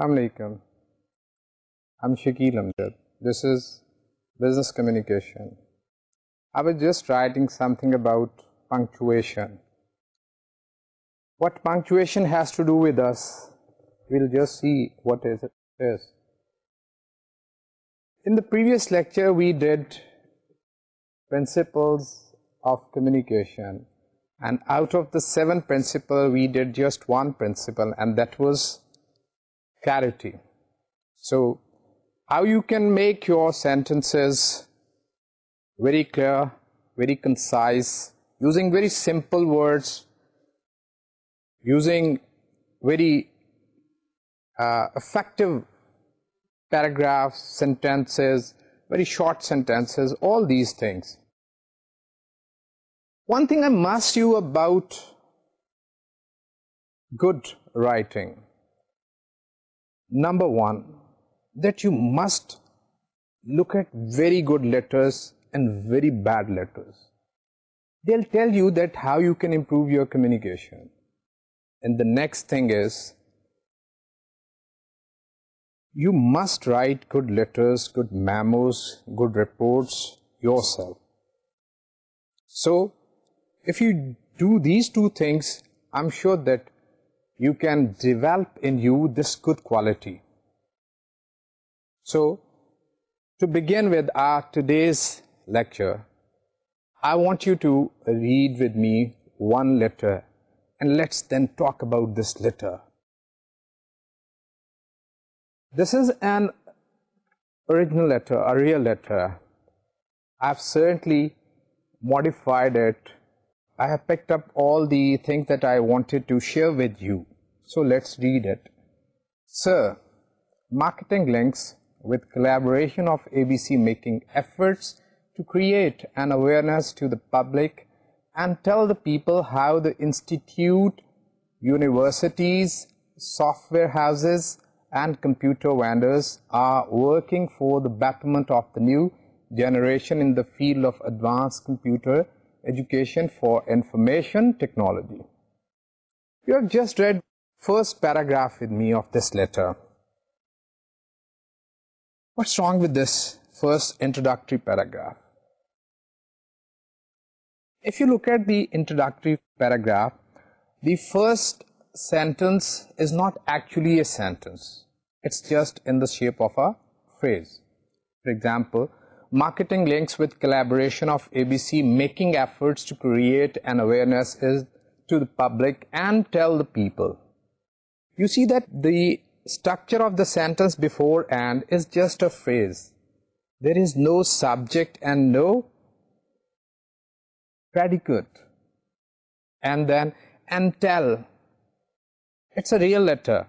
السلام علیکم ہم Shakeel Amjad this is business communication I was just writing something about punctuation what punctuation has to do with us well just see what is is in the previous lecture we did principles of communication and out of the seven principle we did just one principle and that was clarity. So, how you can make your sentences very clear, very concise, using very simple words, using very uh, effective paragraphs, sentences, very short sentences, all these things. One thing I must you about good writing number one that you must look at very good letters and very bad letters they'll tell you that how you can improve your communication and the next thing is you must write good letters good memos good reports yourself so if you do these two things i'm sure that you can develop in you this good quality. So, to begin with our today's lecture, I want you to read with me one letter and let's then talk about this letter. This is an original letter, a real letter. I've certainly modified it. I have picked up all the things that I wanted to share with you. So let's read it, sir. Marketing links with collaboration of ABC making efforts to create an awareness to the public and tell the people how the institute, universities, software houses and computer vendors are working for the betterment of the new generation in the field of advanced computer education for information technology. You have just read first paragraph with me of this letter. What's wrong with this first introductory paragraph? If you look at the introductory paragraph, the first sentence is not actually a sentence. It's just in the shape of a phrase. For example, marketing links with collaboration of ABC making efforts to create an awareness is to the public and tell the people you see that the structure of the sentence before and is just a phrase. There is no subject and no predicate and then and tell. It's a real letter.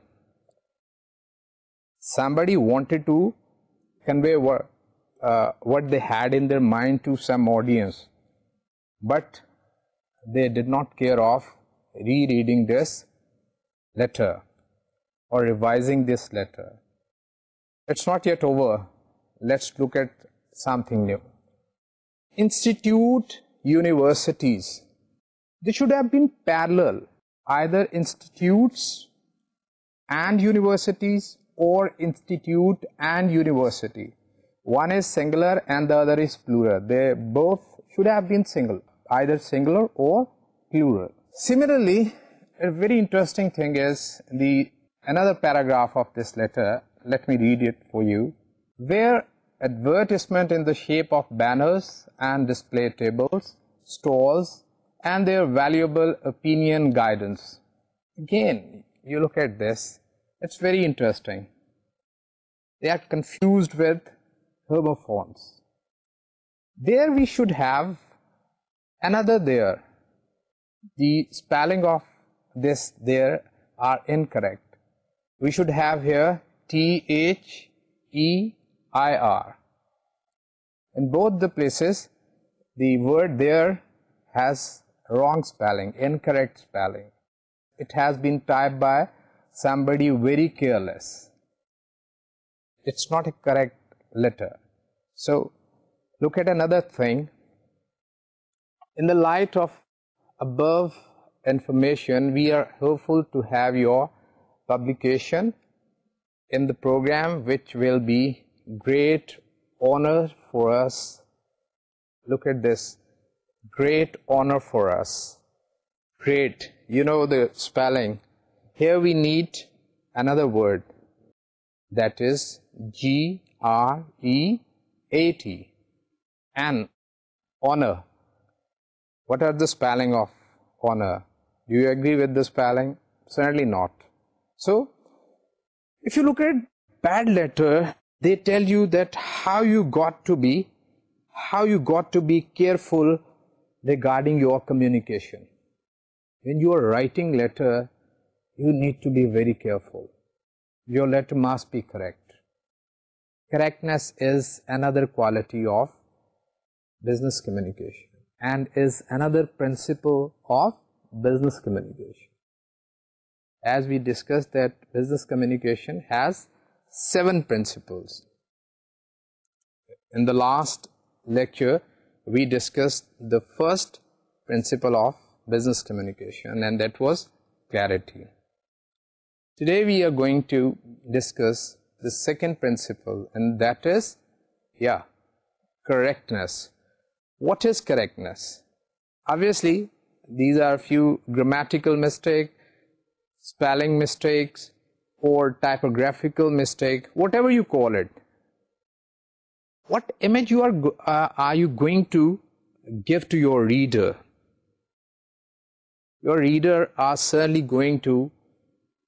Somebody wanted to convey what, uh, what they had in their mind to some audience but they did not care of rereading this letter or revising this letter. It's not yet over. Let's look at something new. Institute universities. They should have been parallel. Either institutes and universities or institute and university. One is singular and the other is plural. They both should have been single. Either singular or plural. Similarly, a very interesting thing is the another paragraph of this letter. Let me read it for you. Where advertisement in the shape of banners and display tables, stalls, and their valuable opinion guidance. Again, you look at this, it's very interesting. They are confused with herbophones. There we should have another there. The spelling of this there are incorrect we should have here T-H-E-I-R. In both the places, the word there has wrong spelling, incorrect spelling. It has been typed by somebody very careless. It's not a correct letter. So, look at another thing. In the light of above information, we are hopeful to have your publication in the program which will be great honor for us. Look at this. Great honor for us. Great. You know the spelling. Here we need another word. That is G-R-E-A-T. And honor. What are the spelling of honor? Do you agree with the spelling? Certainly not. So, if you look at bad letter, they tell you that how you got to be, how you got to be careful regarding your communication. When you are writing letter, you need to be very careful. Your letter must be correct. Correctness is another quality of business communication and is another principle of business communication as we discussed that business communication has seven principles. In the last lecture, we discussed the first principle of business communication and that was clarity. Today we are going to discuss the second principle and that is, yeah, correctness. What is correctness? Obviously, these are a few grammatical mistakes, spelling mistakes or typographical mistake whatever you call it what image you are uh, are you going to give to your reader your reader are certainly going to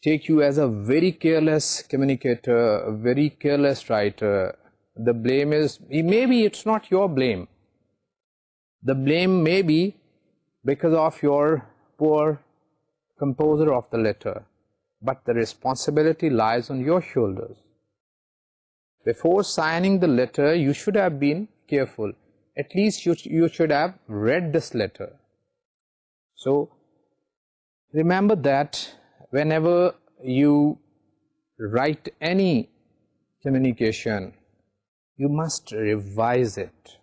take you as a very careless communicator a very careless writer the blame is maybe it's not your blame the blame may be because of your poor composer of the letter, but the responsibility lies on your shoulders. Before signing the letter, you should have been careful. At least you, you should have read this letter. So, remember that whenever you write any communication, you must revise it.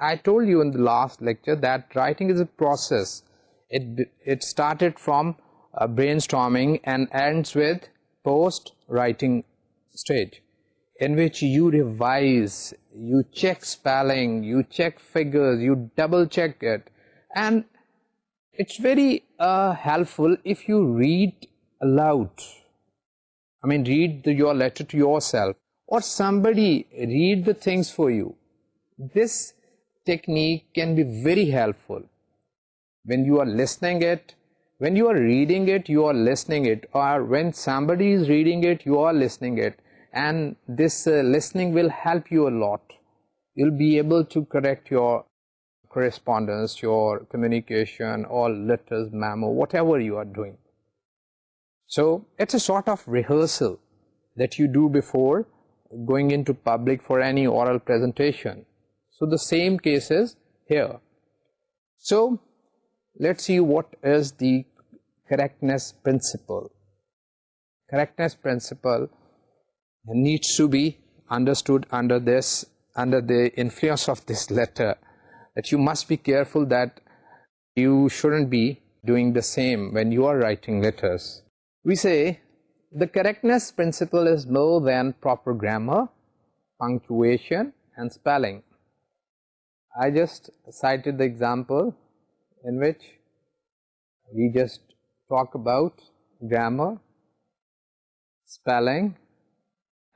I told you in the last lecture that writing is a process it it started from uh, brainstorming and ends with post writing stage in which you revise you check spelling you check figures you double check it and it's very uh, helpful if you read aloud i mean read your letter to yourself or somebody read the things for you this technique can be very helpful when you are listening it when you are reading it you are listening it or when somebody is reading it you are listening it and this uh, listening will help you a lot you'll be able to correct your correspondence your communication or letters memo whatever you are doing so it's a sort of rehearsal that you do before going into public for any oral presentation so the same cases here so let's see what is the correctness principle. Correctness principle needs to be understood under this, under the influence of this letter that you must be careful that you shouldn't be doing the same when you are writing letters. We say the correctness principle is more than proper grammar, punctuation and spelling. I just cited the example in which we just talk about grammar, spelling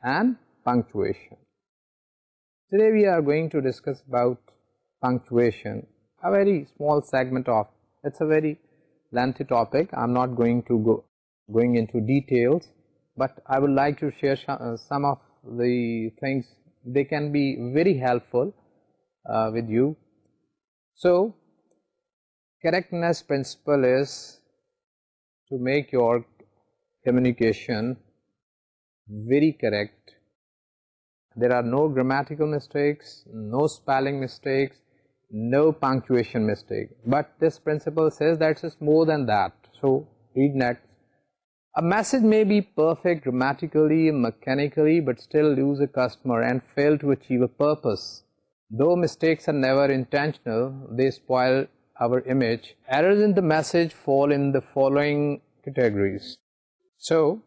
and punctuation. Today we are going to discuss about punctuation, a very small segment of, it's a very lengthy topic. I'm not going to go going into details, but I would like to share some uh, of the things, they can be very helpful uh, with you. So, correctness principle is to make your communication very correct there are no grammatical mistakes no spelling mistakes no punctuation mistake but this principle says that it's more than that so read next a message may be perfect grammatically mechanically but still lose a customer and fail to achieve a purpose though mistakes are never intentional they spoil our image, errors in the message fall in the following categories. So,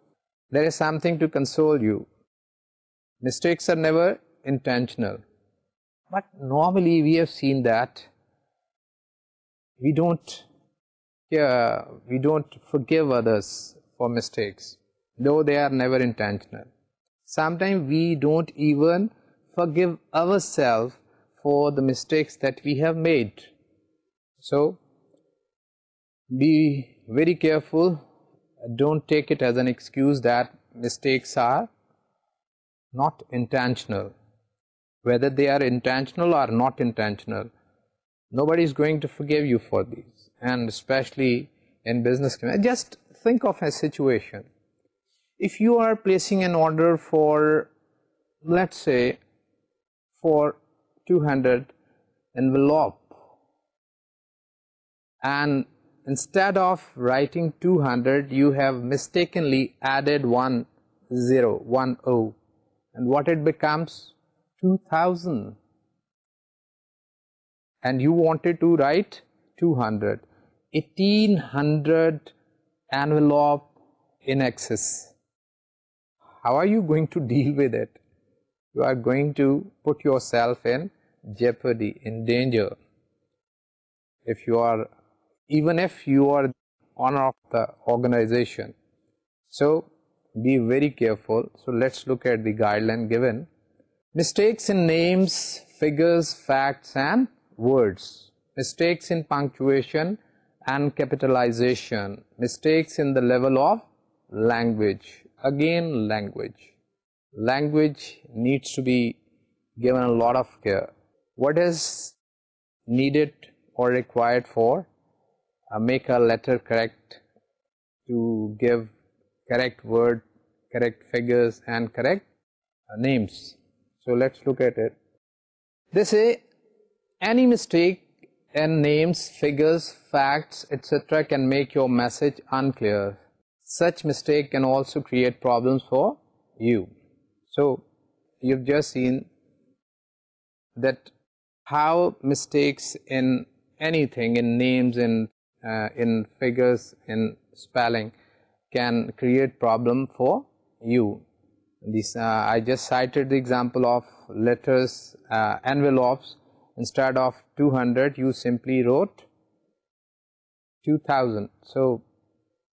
there is something to console you. Mistakes are never intentional. But normally we have seen that we don't yeah, we don't forgive others for mistakes, though they are never intentional. Sometimes we don't even forgive ourselves for the mistakes that we have made. So, be very careful. Don't take it as an excuse that mistakes are not intentional. Whether they are intentional or not intentional, nobody is going to forgive you for these. And especially in business, just think of a situation. If you are placing an order for, let's say, for 200 envelopes and instead of writing 200 you have mistakenly added 1010 and what it becomes 2000 and you wanted to write 200 envelope in excess how are you going to deal with it you are going to put yourself in jeopardy in danger if you are even if you are owner of the organization. So, be very careful. So, let's look at the guideline given. Mistakes in names, figures, facts and words. Mistakes in punctuation and capitalization. Mistakes in the level of language. Again, language. Language needs to be given a lot of care. What is needed or required for uh, make a letter correct to give correct word, correct figures and correct uh, names. So let us look at it. They say any mistake in names, figures, facts etc can make your message unclear. Such mistake can also create problems for you. So you have just seen that how mistakes in anything in names in uh, in figures in spelling can create problem for you. This, uh, I just cited the example of letters uh, envelopes instead of 200 you simply wrote 2000. So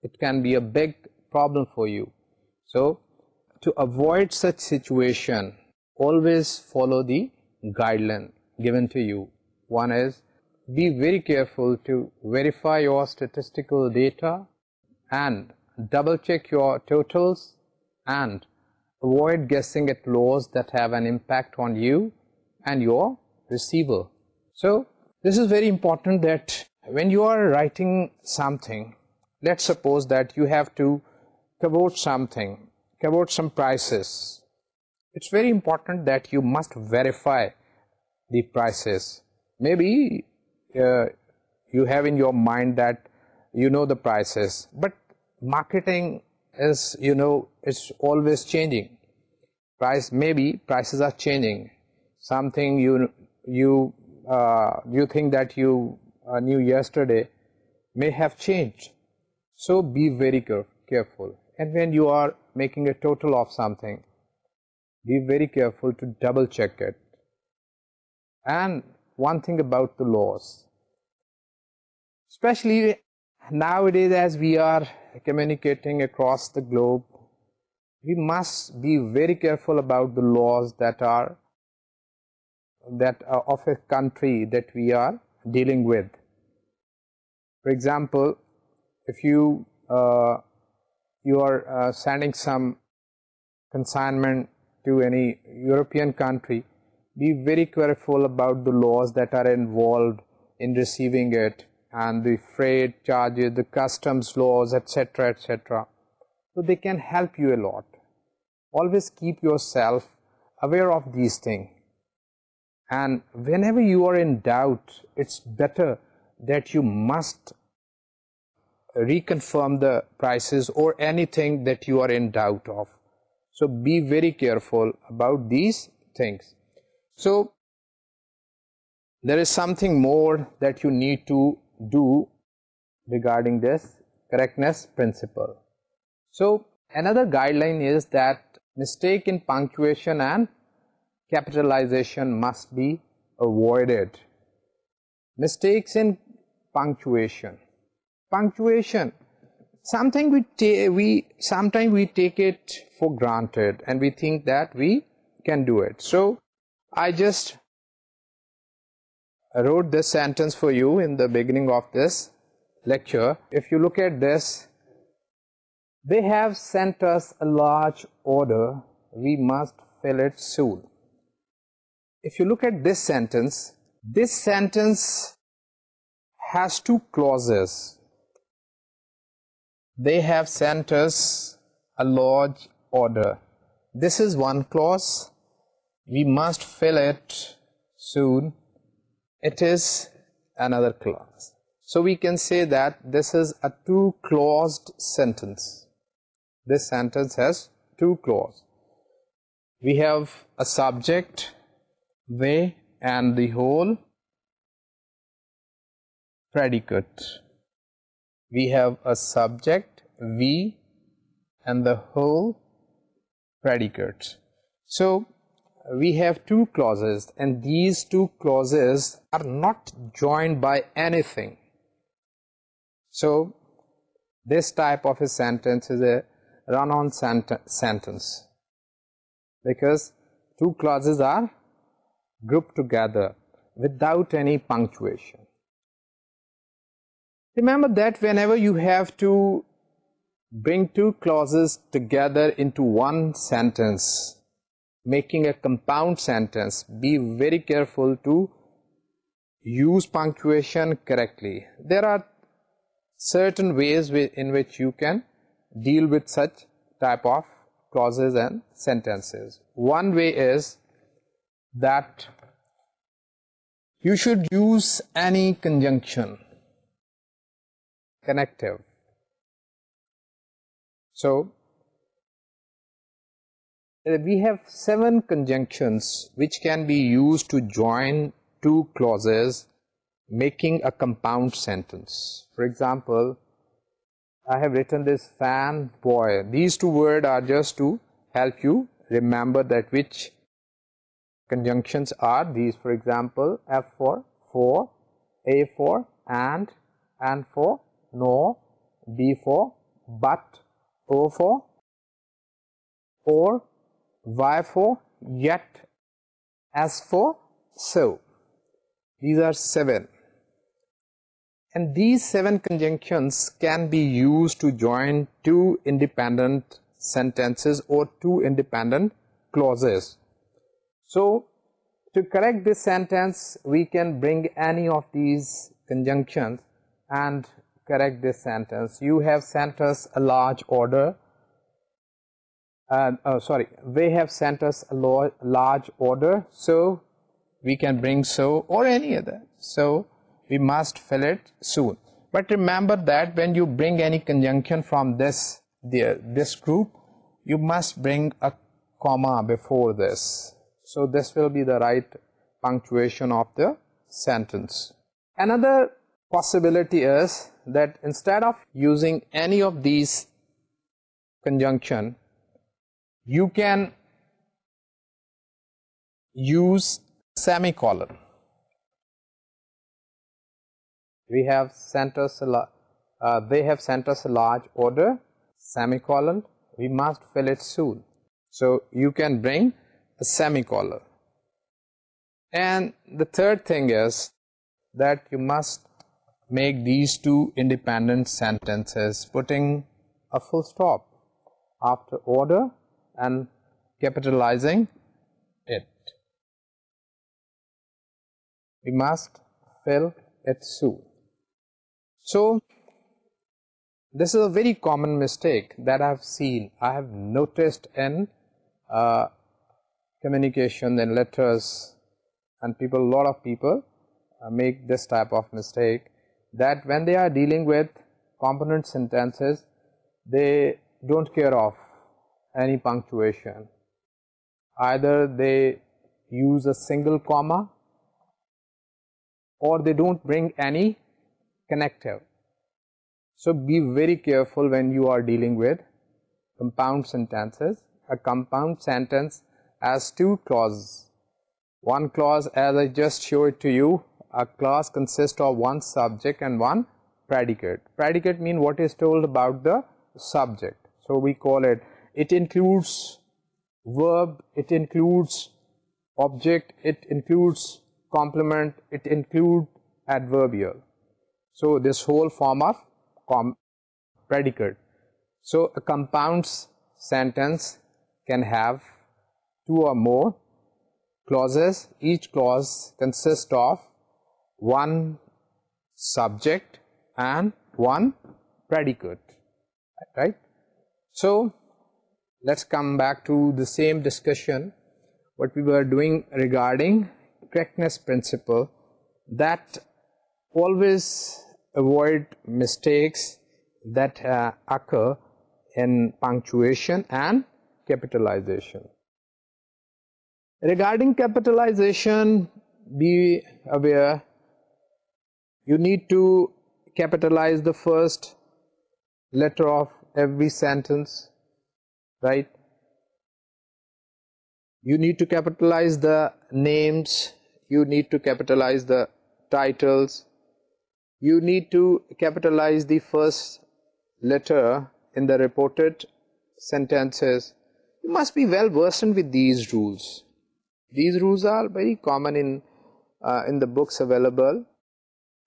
it can be a big problem for you. So to avoid such situation always follow the guideline given to you. One is be very careful to verify your statistical data and double check your totals and avoid guessing at laws that have an impact on you and your receiver. So this is very important that when you are writing something, let's suppose that you have to quote something, quote some prices. It's very important that you must verify the prices. Maybe uh, you have in your mind that you know the prices but marketing is you know it's always changing price maybe prices are changing something you you uh, you think that you uh, knew yesterday may have changed so be very careful and when you are making a total of something be very careful to double check it and one thing about the laws. Especially nowadays as we are communicating across the globe, we must be very careful about the laws that are that of a country that we are dealing with. For example, if you uh, you are uh, sending some consignment to any European country, be very careful about the laws that are involved in receiving it and the freight charges, the customs laws, etc, etc. So they can help you a lot. Always keep yourself aware of these things. And whenever you are in doubt, it's better that you must reconfirm the prices or anything that you are in doubt of. So be very careful about these things. So, there is something more that you need to do regarding this correctness principle. So, another guideline is that mistake in punctuation and capitalization must be avoided. Mistakes in punctuation. Punctuation, something we take, we sometimes we take it for granted and we think that we can do it. So, I just wrote this sentence for you in the beginning of this lecture. If you look at this, they have sent us a large order, we must fill it soon. If you look at this sentence, this sentence has two clauses. They have sent us a large order. This is one clause we must fill it soon it is another clause so we can say that this is a two clause sentence this sentence has two clauses. we have a subject they and the whole predicate we have a subject we and the whole predicate so we have two clauses and these two clauses are not joined by anything. So this type of a sentence is a run-on sentence because two clauses are grouped together without any punctuation. Remember that whenever you have to bring two clauses together into one sentence making a compound sentence be very careful to use punctuation correctly there are certain ways in which you can deal with such type of clauses and sentences one way is that you should use any conjunction connective so uh, we have seven conjunctions which can be used to join two clauses making a compound sentence. For example, I have written this fan boy. These two words are just to help you remember that which conjunctions are these. For example, F for for, A for and, and for no, B for but, O for or Y for yet, as for so. These are seven. And these seven conjunctions can be used to join two independent sentences or two independent clauses. So, to correct this sentence, we can bring any of these conjunctions and correct this sentence. You have sent us a large order. Uh, sorry, they have sent us a large order, so we can bring so or any other. So, we must fill it soon. But remember that when you bring any conjunction from this this group, you must bring a comma before this. So, this will be the right punctuation of the sentence. Another possibility is that instead of using any of these conjunction, you can use semicolon. We have sent us a they have sent us a large order semicolon we must fill it soon. So you can bring a semicolon and the third thing is that you must make these two independent sentences putting a full stop after order and capitalizing it. We must fill it soon. So, this is a very common mistake that I have seen, I have noticed in uh, communication and letters and people, lot of people uh, make this type of mistake that when they are dealing with component sentences, they do not care off any punctuation. Either they use a single comma or they don't bring any connector. So, be very careful when you are dealing with compound sentences. A compound sentence has two clauses. One clause as I just showed to you, a clause consists of one subject and one predicate. Predicate mean what is told about the subject. So, we call it it includes verb, it includes object, it includes complement, it includes adverbial. So this whole form of predicate. So a compound sentence can have two or more clauses. Each clause consists of one subject and one predicate, right? So, let's come back to the same discussion what we were doing regarding correctness principle that always avoid mistakes that uh, occur in punctuation and capitalization. Regarding capitalization, be aware you need to capitalize the first letter of every sentence right you need to capitalize the names you need to capitalize the titles you need to capitalize the first letter in the reported sentences you must be well versed with these rules these rules are very common in uh, in the books available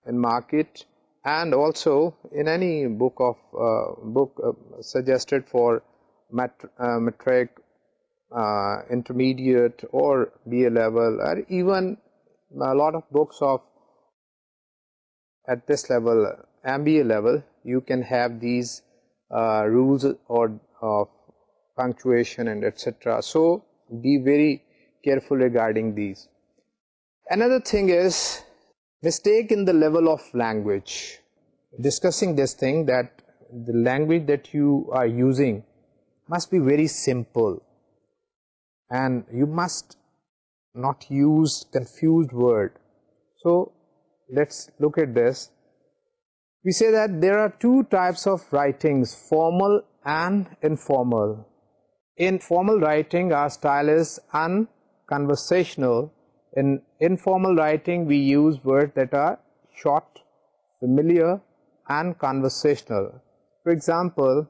in market and also in any book of uh, book uh, suggested for matric intermediate or B A level or even lot of books of at this level M B A level you can have these rules or punctuation and etcetera so be very careful regarding these another thing is mistake in the level of language discussing this thing that the language that you are using must be very simple and you must not use confused word. So let's look at this. We say that there are two types of writings, formal and informal. In formal writing, our style is unconversational. In informal writing, we use words that are short, familiar and conversational. For example,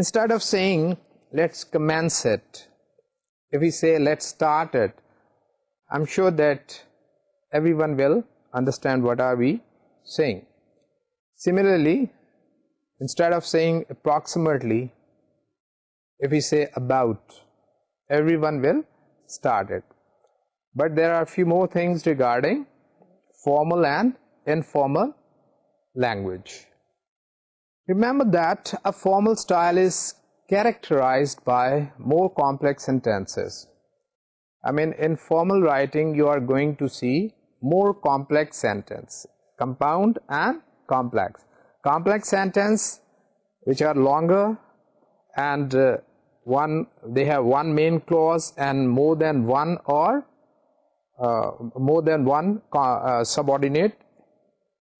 instead of saying let's commence it if we say let's start it I'm sure that everyone will understand what are we saying similarly instead of saying approximately if we say about everyone will start it but there are a few more things regarding formal and informal language Remember that a formal style is characterized by more complex sentences. I mean, in formal writing, you are going to see more complex sentence, compound and complex. Complex sentence, which are longer and uh, one, they have one main clause and more than one or uh, more than one uh, subordinate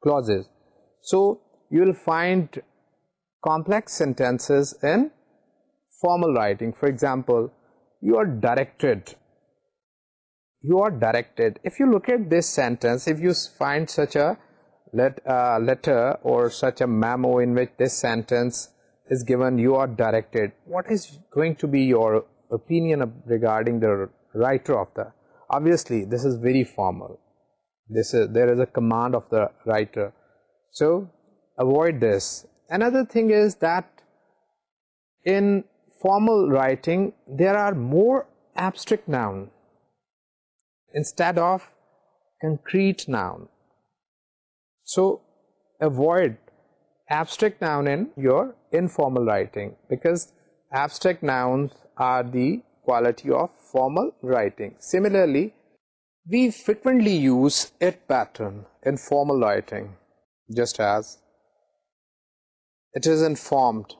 clauses. So, you will find complex sentences in formal writing. For example, you are directed. You are directed. If you look at this sentence, if you find such a let, uh, letter or such a memo in which this sentence is given, you are directed. What is going to be your opinion regarding the writer of the? Obviously, this is very formal. This is, there is a command of the writer. So, avoid this another thing is that in formal writing there are more abstract noun instead of concrete noun so avoid abstract noun in your informal writing because abstract nouns are the quality of formal writing similarly we frequently use it pattern in formal writing just as it informed.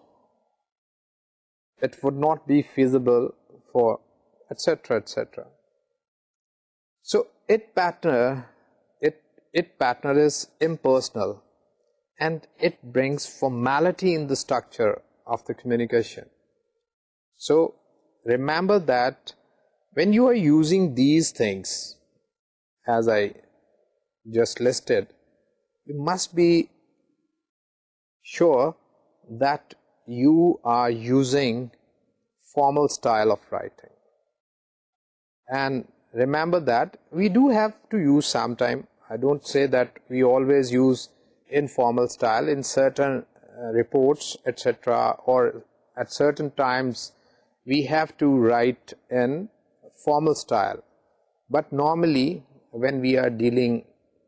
it would not be feasible for etc etc. So it partner it it partner is impersonal and it brings formality in the structure of the communication. So remember that when you are using these things as I just listed, you must be sure that you are using formal style of writing and remember that we do have to use sometime I don't say that we always use informal style in certain uh, reports etc or at certain times we have to write in formal style but normally when we are dealing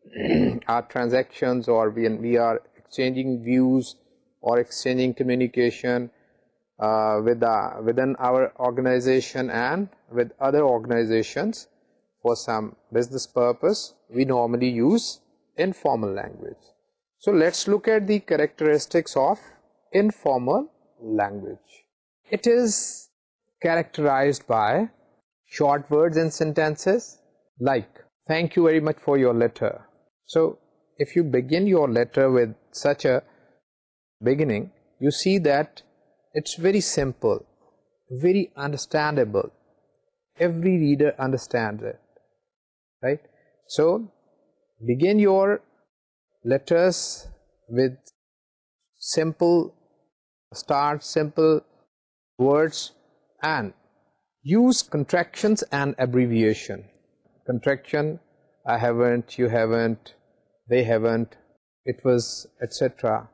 our transactions or when we are exchanging views or exchanging communication uh, with uh, within our organization and with other organizations for some business purpose, we normally use informal language. So, let us look at the characteristics of informal language. It is characterized by short words and sentences like thank you very much for your letter. So, if you begin your letter with such a beginning, you see that it's very simple, very understandable. Every reader understands it, right? So, begin your letters with simple start, simple words and use contractions and abbreviation. Contraction, I haven't, you haven't, they haven't, it was etc.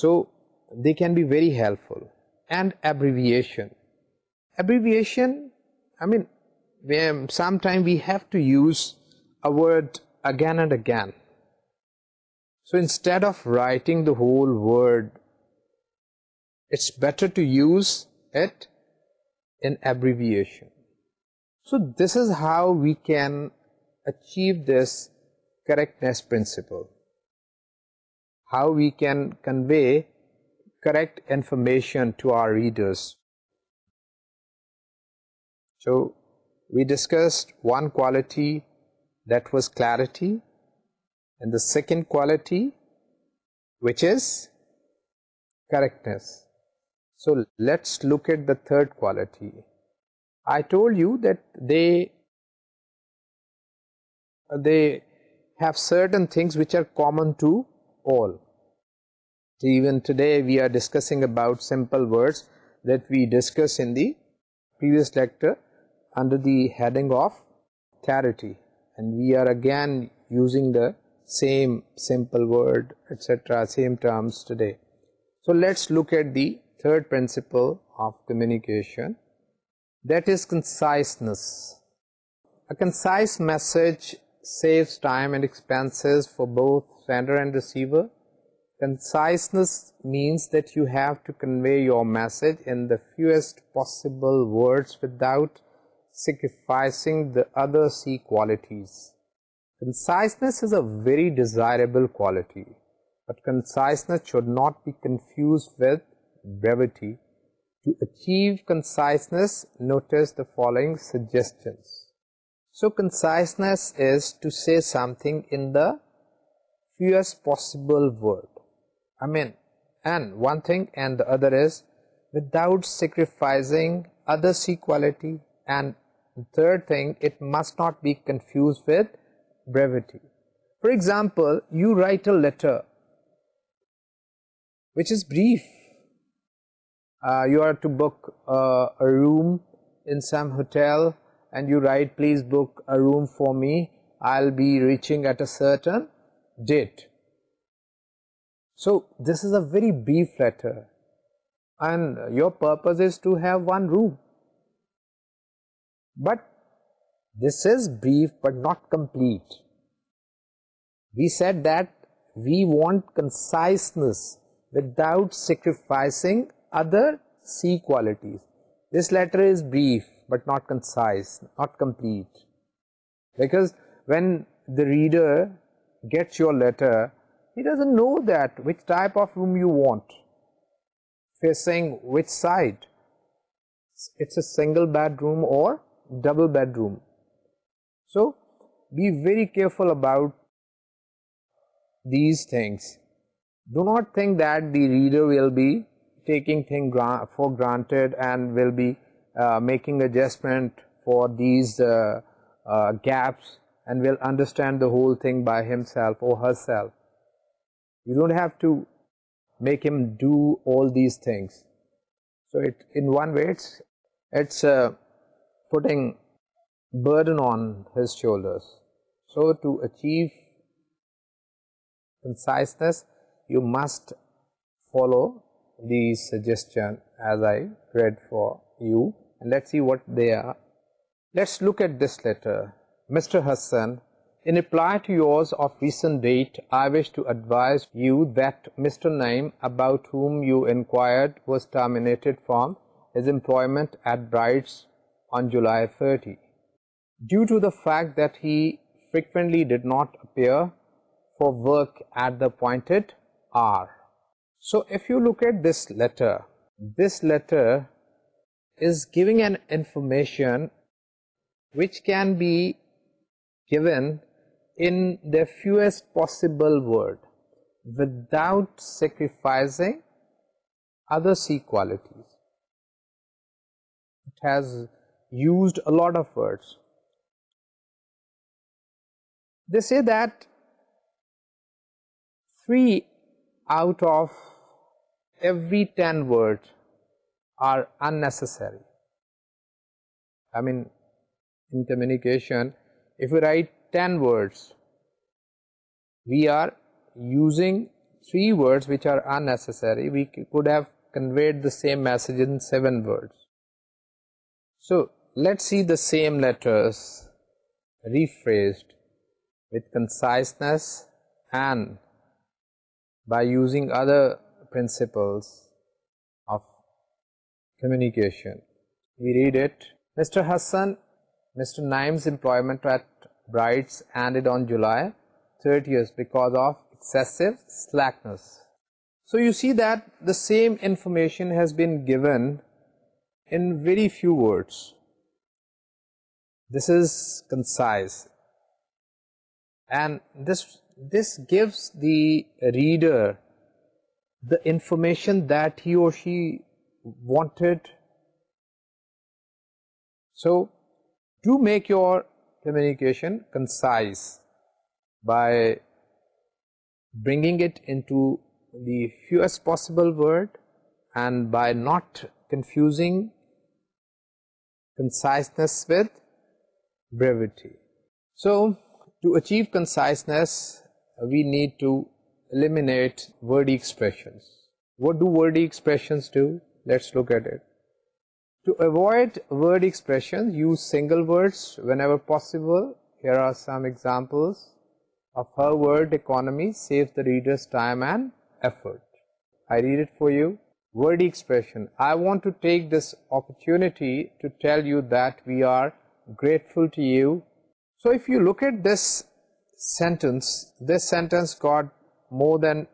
So they can be very helpful. And abbreviation. Abbreviation, I mean, sometimes we have to use a word again and again. So instead of writing the whole word, it's better to use it in abbreviation. So this is how we can achieve this correctness principle how we can convey correct information to our readers. So, we discussed one quality that was clarity and the second quality which is correctness. So, let's look at the third quality. I told you that they, they have certain things which are common to all. So even today we are discussing about simple words that we discussed in the previous lecture under the heading of charity and we are again using the same simple word etc same terms today. So let's look at the third principle of communication that is conciseness. A concise message saves time and expenses for both sender and receiver. Conciseness means that you have to convey your message in the fewest possible words without sacrificing the other C qualities. Conciseness is a very desirable quality, but conciseness should not be confused with brevity. To achieve conciseness, notice the following suggestions. So conciseness is to say something in the fewest possible word. I mean, and one thing and the other is without sacrificing others' equality, and the third thing, it must not be confused with brevity. For example, you write a letter which is brief. Uh, you are to book uh, a room in some hotel and you write please book a room for me I'll be reaching at a certain date so this is a very brief letter and your purpose is to have one room but this is brief but not complete we said that we want conciseness without sacrificing other C qualities this letter is brief but not concise, not complete. Because when the reader gets your letter, he does not know that which type of room you want, facing which side, it is a single bedroom or double bedroom. So, be very careful about these things. Do not think that the reader will be taking thing for granted and will be uh, making adjustment for these uh, uh, gaps and will understand the whole thing by himself or herself. You don't have to make him do all these things. So in one way it's, putting burden on his shoulders. So to achieve conciseness you must follow the suggestion as I read for you let's see what they are. Let's look at this letter. Mr. Hassan, in reply to yours of recent date, I wish to advise you that Mr. Naim, about whom you inquired, was terminated from his employment at Bright's on July 30. Due to the fact that he frequently did not appear for work at the appointed hour. So, if you look at this letter, this letter is giving an information which can be given in the fewest possible word without sacrificing other C qualities. It has used a lot of words. They say that three out of every 10 words are unnecessary. I mean in communication if we write 10 words we are using 3 words which are unnecessary we could have conveyed the same message in 7 words. So let's see the same letters rephrased with conciseness and by using other principles communication. We read it. Mr. Hassan, Mr. Naim's employment at Brights ended on July 30th because of excessive slackness. So you see that the same information has been given in very few words. This is concise. And this, this gives the reader the information that he or she wanted. So, do make your communication concise by bringing it into the fewest possible word and by not confusing conciseness with brevity. So, to achieve conciseness, we need to eliminate wordy expressions. What do wordy expressions do? let's look at it to avoid word expressions use single words whenever possible here are some examples of how word economy saves the reader's time and effort i read it for you word expression i want to take this opportunity to tell you that we are grateful to you so if you look at this sentence this sentence got more than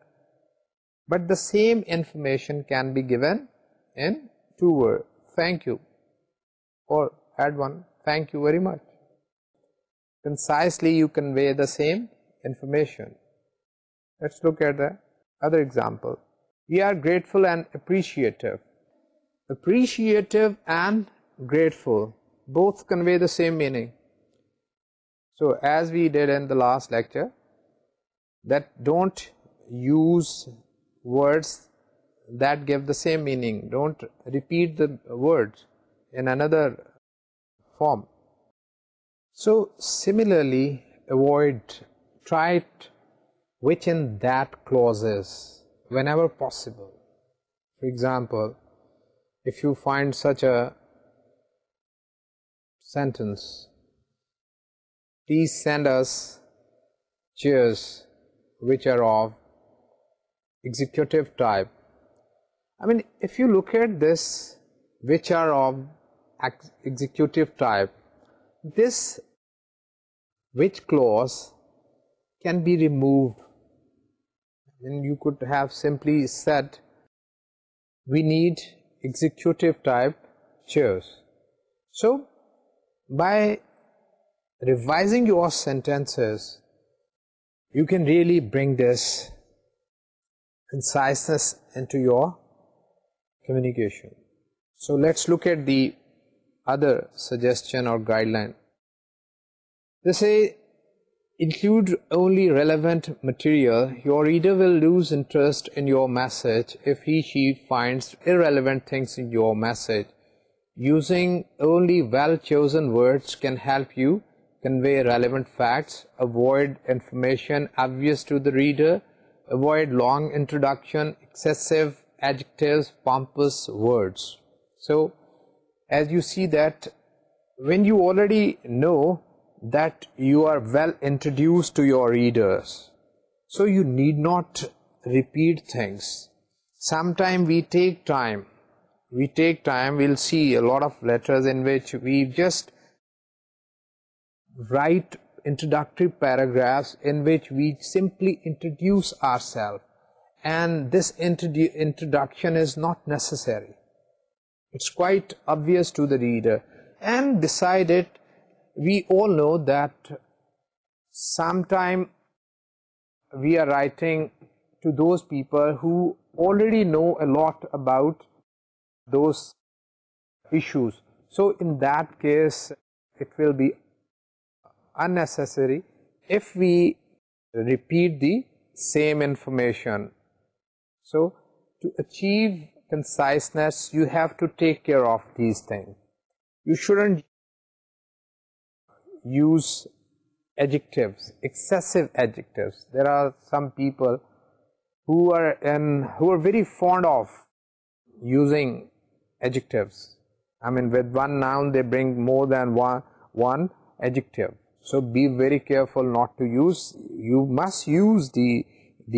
but the same information can be given in two word, thank you or add one thank you very much concisely you convey the same information let's look at the other example we are grateful and appreciative appreciative and grateful both convey the same meaning so as we did in the last lecture that don't use words that give the same meaning. Don't repeat the words in another form. So, similarly, avoid, try it within that clauses whenever possible. For example, if you find such a sentence, please send us cheers which are of executive type I mean, if you look at this, which are of executive type, this which clause can be removed. And you could have simply said, we need executive type chairs. So, by revising your sentences, you can really bring this conciseness into your communication. So let's look at the other suggestion or guideline. They say include only relevant material. Your reader will lose interest in your message if he she finds irrelevant things in your message. Using only well chosen words can help you convey relevant facts, avoid information obvious to the reader, avoid long introduction, excessive adjectives, pompous words. So, as you see that when you already know that you are well introduced to your readers, so you need not repeat things. Sometimes we take time, we take time, we'll see a lot of letters in which we just write introductory paragraphs in which we simply introduce ourselves and this introduction is not necessary. It's quite obvious to the reader. And beside it, we all know that sometimes we are writing to those people who already know a lot about those issues. So, in that case, it will be unnecessary if we repeat the same information so to achieve conciseness you have to take care of these thing you shouldn't use adjectives excessive adjectives there are some people who are and who are very fond of using adjectives i mean with one noun they bring more than one one adjective so be very careful not to use you must use the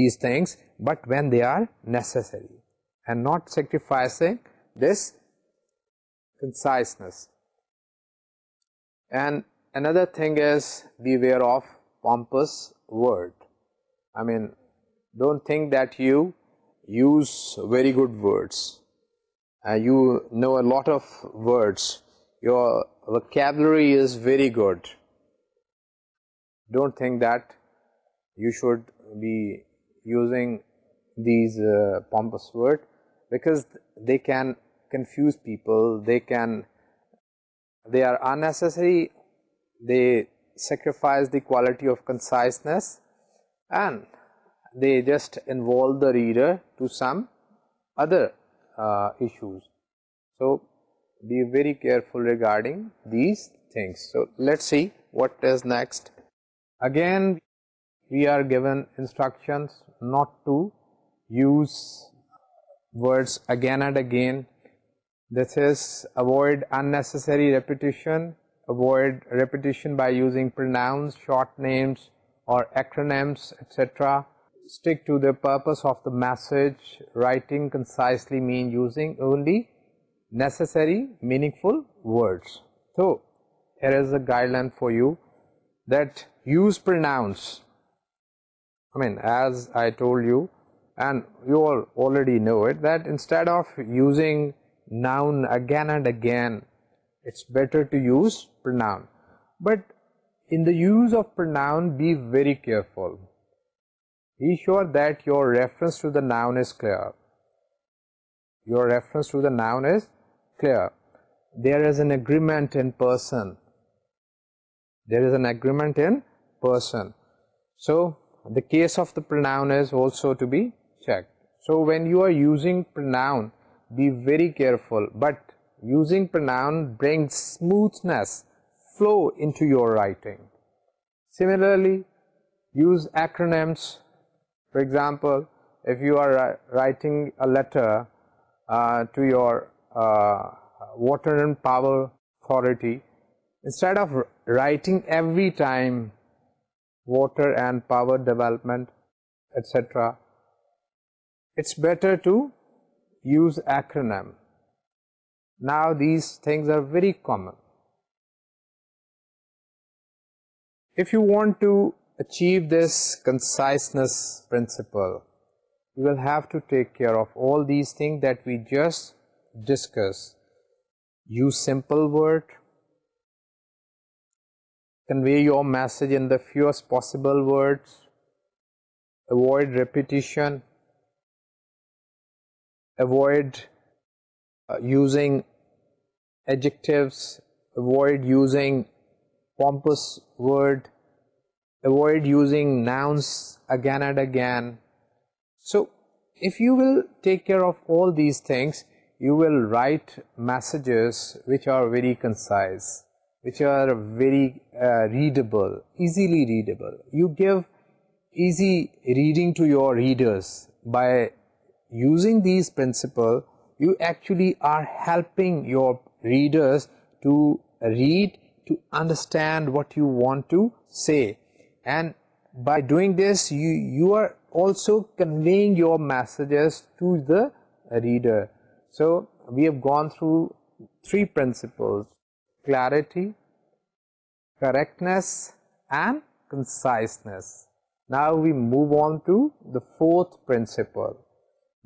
these things but when they are necessary and not sacrificing this conciseness. And another thing is beware of pompous word. I mean don't think that you use very good words. Uh, you know a lot of words. Your vocabulary is very good. Don't think that you should be using these uh, pompous word because they can confuse people they can they are unnecessary they sacrifice the quality of conciseness and they just involve the reader to some other uh, issues so be very careful regarding these things so let's see what is next again we are given instructions not to use words again and again. This is avoid unnecessary repetition, avoid repetition by using pronouns, short names or acronyms, etc. Stick to the purpose of the message, writing concisely means using only necessary meaningful words. So, here is a guideline for you that use pronouns. I mean, as I told you, and you all already know it that instead of using noun again and again it's better to use pronoun but in the use of pronoun be very careful be sure that your reference to the noun is clear your reference to the noun is clear there is an agreement in person there is an agreement in person so the case of the pronoun is also to be so, when you are using pronoun, be very careful, but using pronoun brings smoothness, flow into your writing. Similarly, use acronyms. For example, if you are writing a letter uh, to your uh, water and power authority, instead of writing every time water and power development, etc it's better to use acronym. Now these things are very common. If you want to achieve this conciseness principle, you will have to take care of all these things that we just discussed. Use simple word, convey your message in the fewest possible words, avoid repetition, avoid uh, using adjectives, avoid using pompous word, avoid using nouns again and again. So, if you will take care of all these things, you will write messages which are very concise, which are very uh, readable, easily readable. You give easy reading to your readers by using these principle you actually are helping your readers to read to understand what you want to say and by doing this you you are also conveying your messages to the reader so we have gone through three principles clarity correctness and conciseness now we move on to the fourth principle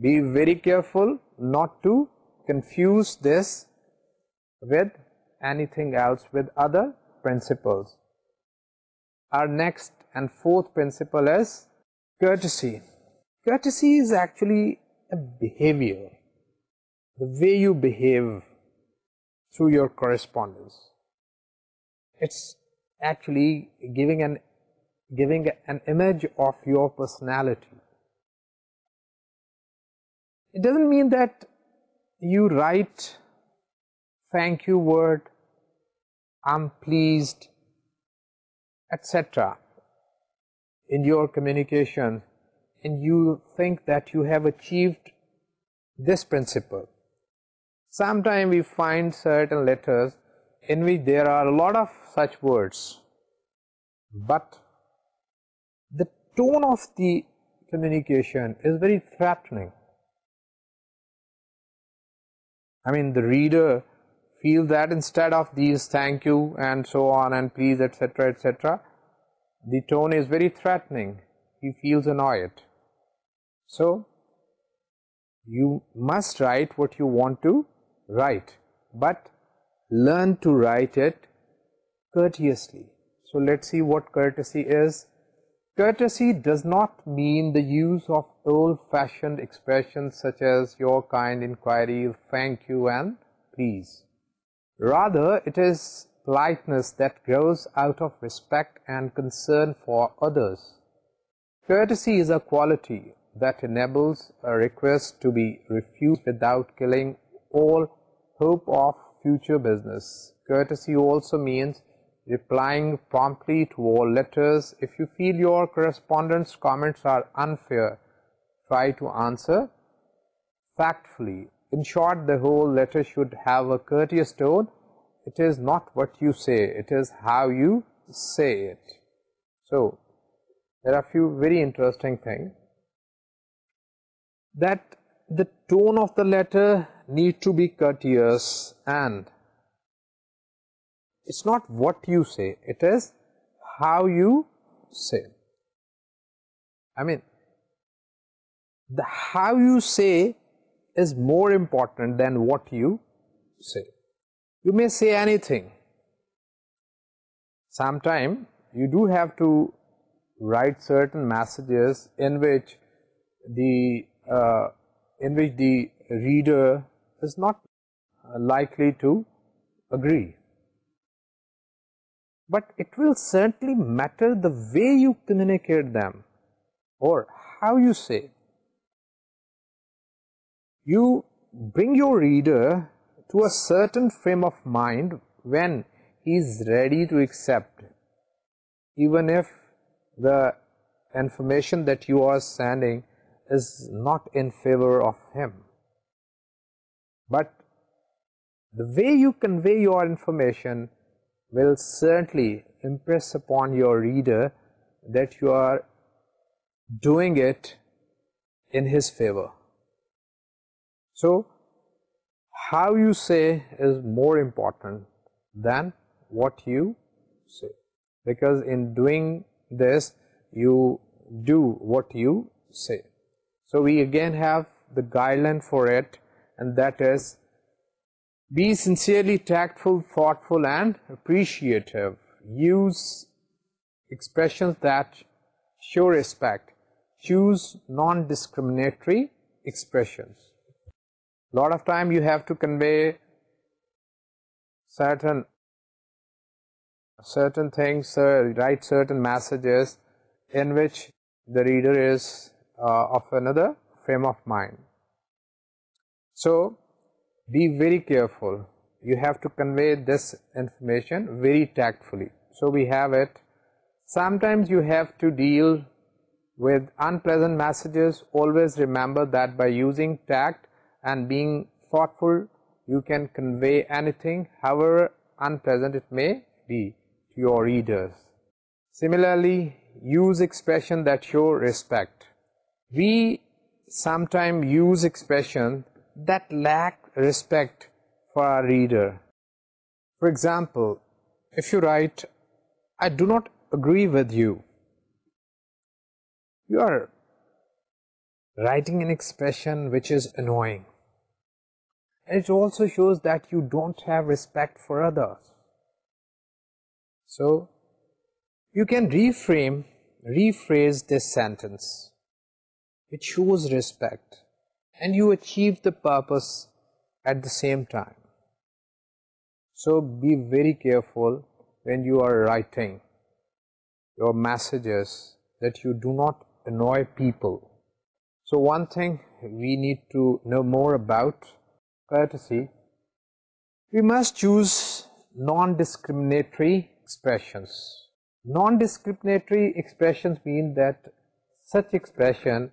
be very careful not to confuse this with anything else with other principles. Our next and fourth principle is courtesy. Courtesy is actually a behavior, the way you behave through your correspondence. It's actually giving an giving an image of your personality it doesn't mean that you write thank you word i'm pleased etc in your communication and you think that you have achieved this principle sometimes we find certain letters in which there are a lot of such words but the tone of the communication is very threatening I mean the reader feels that instead of these thank you and so on and please etc etc the tone is very threatening he feels annoyed. So you must write what you want to write but learn to write it courteously. So let us see what courtesy is courtesy does not mean the use of old fashioned expressions such as your kind inquiry, thank you and please. Rather it is politeness that grows out of respect and concern for others. Courtesy is a quality that enables a request to be refused without killing all hope of future business. Courtesy also means replying promptly to all letters. If you feel your correspondent's comments are unfair, try to answer factfully. In short, the whole letter should have a courteous tone. It is not what you say, it is how you say it. So, there are few very interesting things that the tone of the letter need to be courteous and it's not what you say it is how you say i mean the how you say is more important than what you say you may say anything sometime you do have to write certain messages in which the uh, in which the reader is not likely to agree but it will certainly matter the way you communicate them or how you say. You bring your reader to a certain frame of mind when he is ready to accept even if the information that you are sending is not in favor of him. But the way you convey your information will certainly impress upon your reader that you are doing it in his favor. So, how you say is more important than what you say because in doing this you do what you say. So, we again have the guideline for it and that is be sincerely tactful, thoughtful and appreciative. Use expressions that show respect. Choose non-discriminatory expressions. A lot of time you have to convey certain certain things, uh, write certain messages in which the reader is uh, of another frame of mind. So, be very careful you have to convey this information very tactfully so we have it sometimes you have to deal with unpleasant messages always remember that by using tact and being thoughtful you can convey anything however unpleasant it may be to your readers similarly use expression that show respect we sometimes use expression that lack respect for our reader. For example, if you write, I do not agree with you, you are writing an expression which is annoying. it also shows that you don't have respect for others. So, you can reframe, rephrase this sentence. It shows respect and you achieve the purpose at the same time. So be very careful when you are writing your messages that you do not annoy people. So one thing we need to know more about courtesy, we must choose non-discriminatory expressions. Non-discriminatory expressions mean that such expression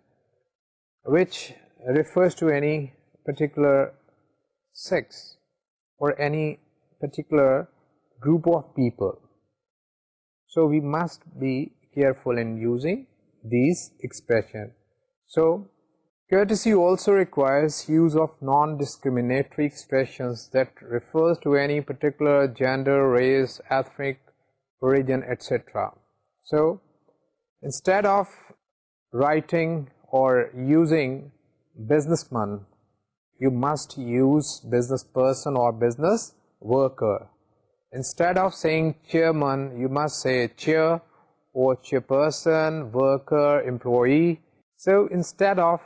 which refers to any particular Sex or any particular group of people. So we must be careful in using these expressions. So Courtesy also requires use of non-discriminatory expressions that refers to any particular gender, race, ethnic origin, etc. So, instead of writing or using businessman you must use business person or business worker. Instead of saying chairman, you must say chair or chairperson, worker, employee. So instead of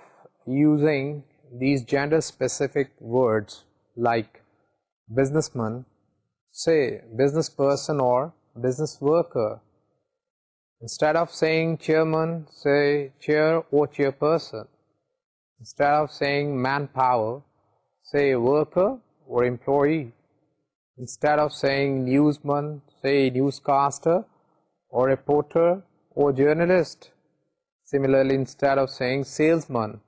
using these gender-specific words like businessman, say business person or business worker. Instead of saying chairman, say chair or chairperson instead of saying manpower say worker or employee instead of saying newsman say newscaster or reporter or journalist similarly instead of saying salesman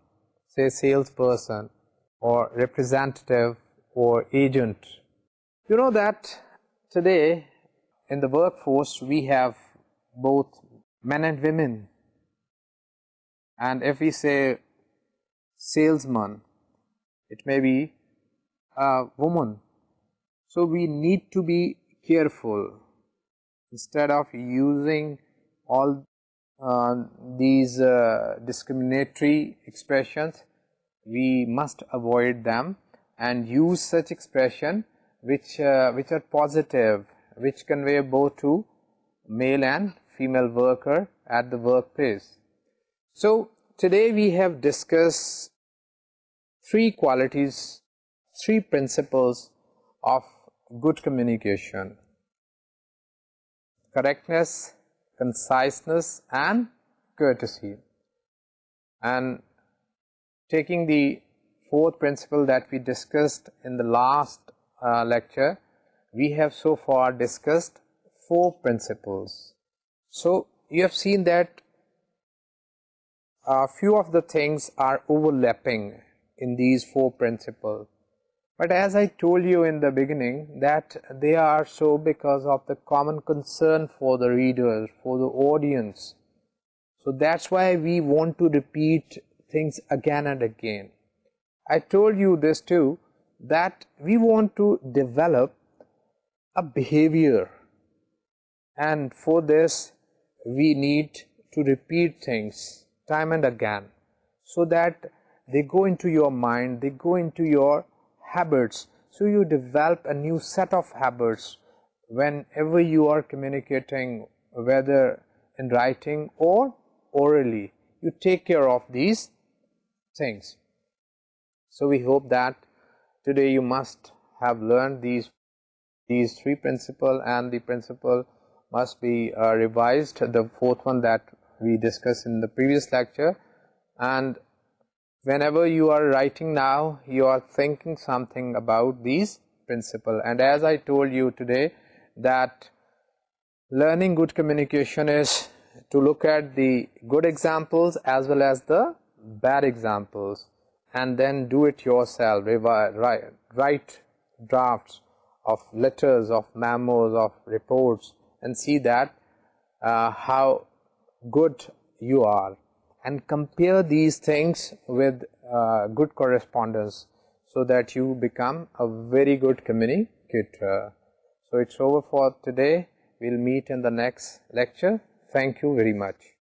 say salesperson or representative or agent you know that today in the workforce we have both men and women and if we say salesman, it may be a woman. So, we need to be careful instead of using all uh, these uh, discriminatory expressions, we must avoid them and use such expression which, uh, which are positive, which convey both to male and female worker at the workplace. So, today we have discussed three qualities, three principles of good communication, correctness, conciseness and courtesy. And taking the fourth principle that we discussed in the last uh, lecture, we have so far discussed four principles. So, you have seen that a uh, few of the things are overlapping in these four principles. But as I told you in the beginning that they are so because of the common concern for the readers, for the audience. So that's why we want to repeat things again and again. I told you this too that we want to develop a behavior and for this we need to repeat things time and again so that they go into your mind, they go into your habits. So you develop a new set of habits whenever you are communicating, whether in writing or orally. You take care of these things. So we hope that today you must have learned these these three principles, and the principle must be uh, revised the fourth one that we discussed in the previous lecture and whenever you are writing now you are thinking something about these principle and as I told you today that learning good communication is to look at the good examples as well as the bad examples and then do it yourself write, drafts of letters of memos of reports and see that uh, how good you are and compare these things with uh, good correspondence so that you become a very good communicator. So, it is over for today, we will meet in the next lecture, thank you very much.